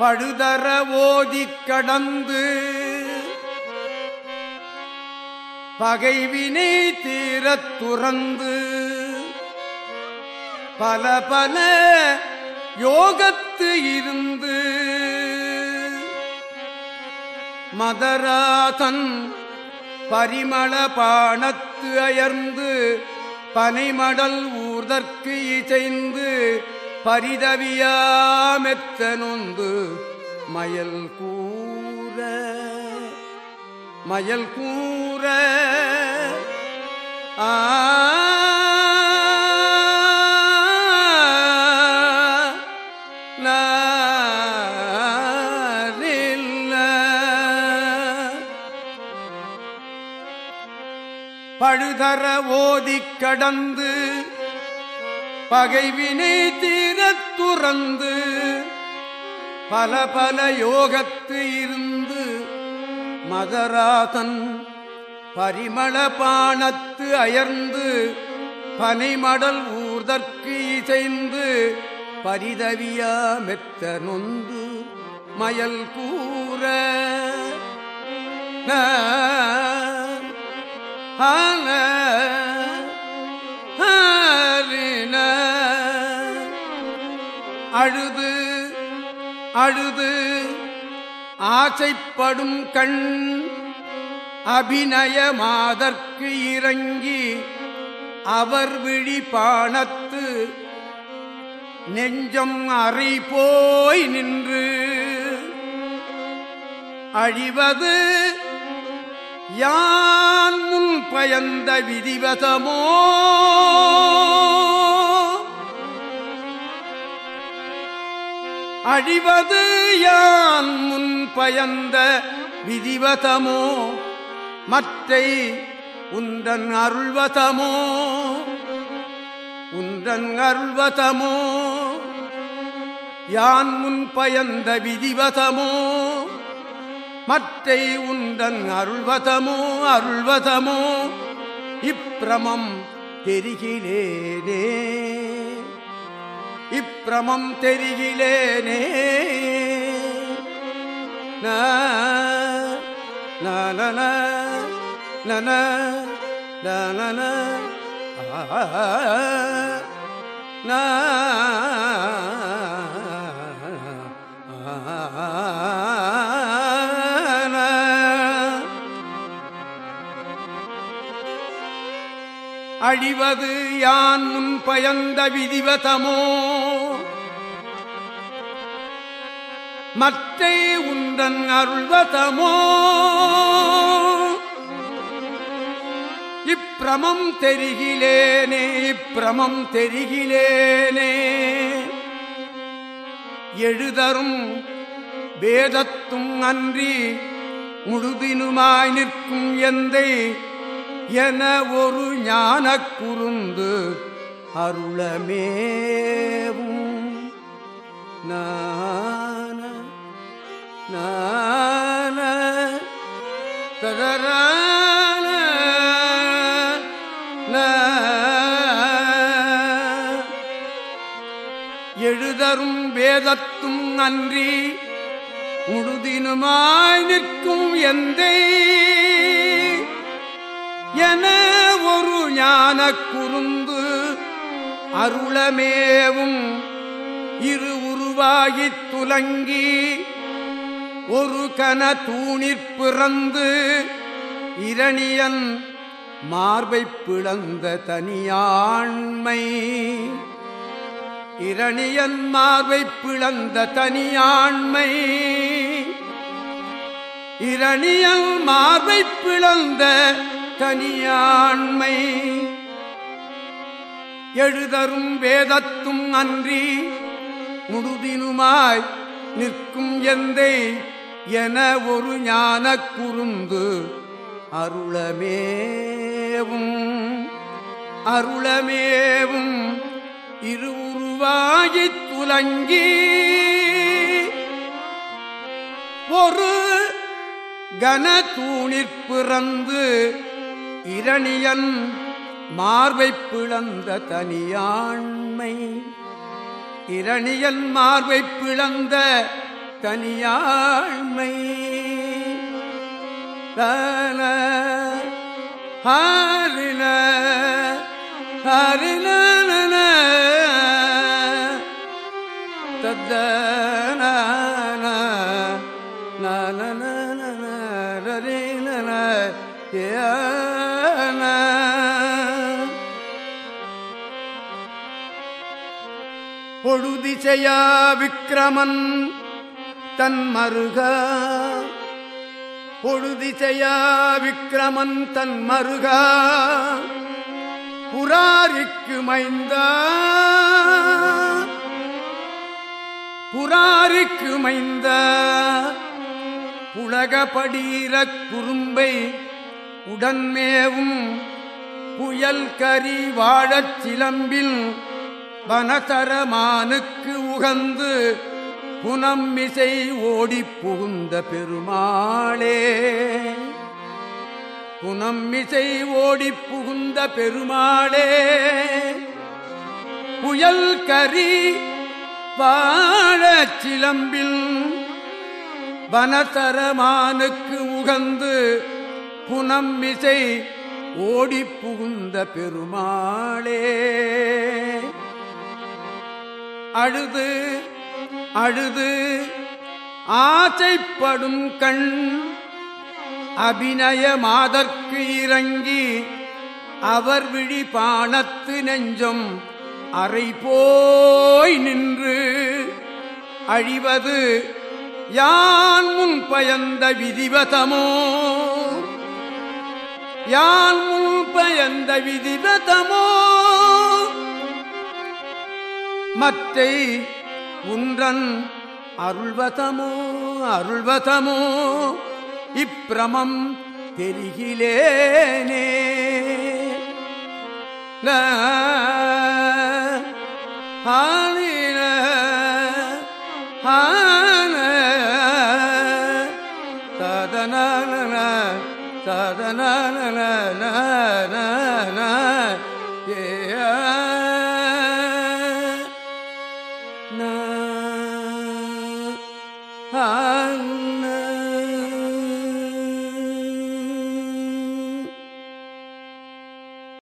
பழுதர ஓதி கடந்து பகைவினை தீரத் துறந்து பல பல யோகத்து இருந்து மதராதன் பரிமள பாணத்து அயர்ந்து பனைமடல் ஊர்தற்கு இசைந்து பரிதவியாமெத்தனொந்து மயல் கூற மயல் கூற. ஆ பழுதர ஓதி கடந்து பகைவினை தீரத் துறந்து பல பல யோகத்து இருந்து மதராதன் பரிமள பாணத்து அயர்ந்து பனைமடல் ஊர்தற்கு இசைந்து பரிதவியா மெத்த நொந்து மயல் கூற. ஆன அழுது அழுது ஆசைப்படும் கண் அபிநயமாதற்கு இறங்கி அவர் விழிபாணத்து நெஞ்சம் அறை போய் நின்று அழிவது யான் முன் பயந்த விதிவசமோ அழிவது யான் முன் பயந்த விதிவதமோ? மற்றை உந்தன் அருள்வதமோ? உந்தன் அருள்வதமோ? யான் முன் பயந்த விதிவதமோ? மற்றை உந்தன் அருள்வதமோ? அருள்வதமோ? இப்பிரமம் தெரிகிறேனே இப்பிரமம் தெரிகிலேனே. நன நன நன அழிவது யான் முன் பயந்த விதிவதமோ? மற்றை உந்தன் அருள்வதமோ? இப்பிரமம் தெரிகிலேனே இப்பிரமம் தெரிகிலேனே. எழுதரும் வேதத்தும் அன்றி முழுதினுமாய் நிற்கும் எந்தை என ஒரு ஞான குருந்து அருளமேவும். நான நான எழுதரும் வேதத்தும் நன்றி முழுதினுமாய் நிற்கும் எந்தை என ஒரு ஞான குருந்து அருளமேவும் இரு உருவாகித் துலங்கி ஒரு கன தூணிற்பிறந்து இரணியன் மார்பைப் பிளந்த தனியாண்மை. இரணியன் மார்பைப் பிளந்த தனியாண்மை. இரணியல் மார்பைப் பிளந்த தனியாண்மை. எழுதரும் வேதத்தும் அன்றி முழுதினுமாய் நிற்கும் எந்தை என ஒரு ஞான குறுந்து அருளமேவும். அருளமேவும். இருவுருவாகித் துலங்கி ஒரு கன தூணிற் பிறந்து இரணியன் மார்பை பிளந்த தனியாண்மை. இரணியன் மார்பை பிளந்த தனியாழ்மை தன ஹாரின ஹரின ஏ பொழுதிசையா விக்கிரமன் தன் மருக. பொழுதிசையா விக்கிரமன் தன் மருக. புராரிக்கு மைந்த. புராரிக்கு மைந்த. புலகபடீர குறும்பை உடன்மேவும். புயல் கரி வாழச் சிலம்பில் வனதரமானுக்கு உகந்து புனம்மிசை ஓடிப் புகுந்த பெருமாளே. புனம்மிசை ஓடிப் புகுந்த பெருமாளே. புயல் கரி வாழச் சிலம்பில் வனதரமானுக்கு உகந்து புனம்மிசை ஓடிப் புகுந்த பெருமாளே. அழுது அழுது ஆசைப்படும் கண் அபிநய மாதற்கு இறங்கி அவர் விழி பாணத்து நெஞ்சம் அறை போய் நின்று அழிவது யான் முன் பயந்த விதிவதமோ? யான் முன் பயந்த விதிவதமோ? மற்றை உன்றன் அருள்வதமோ அருள்வதமோ இப்பிரமம் தெரிகிலேனே. ஹானின ஹான ததன ததன ஏ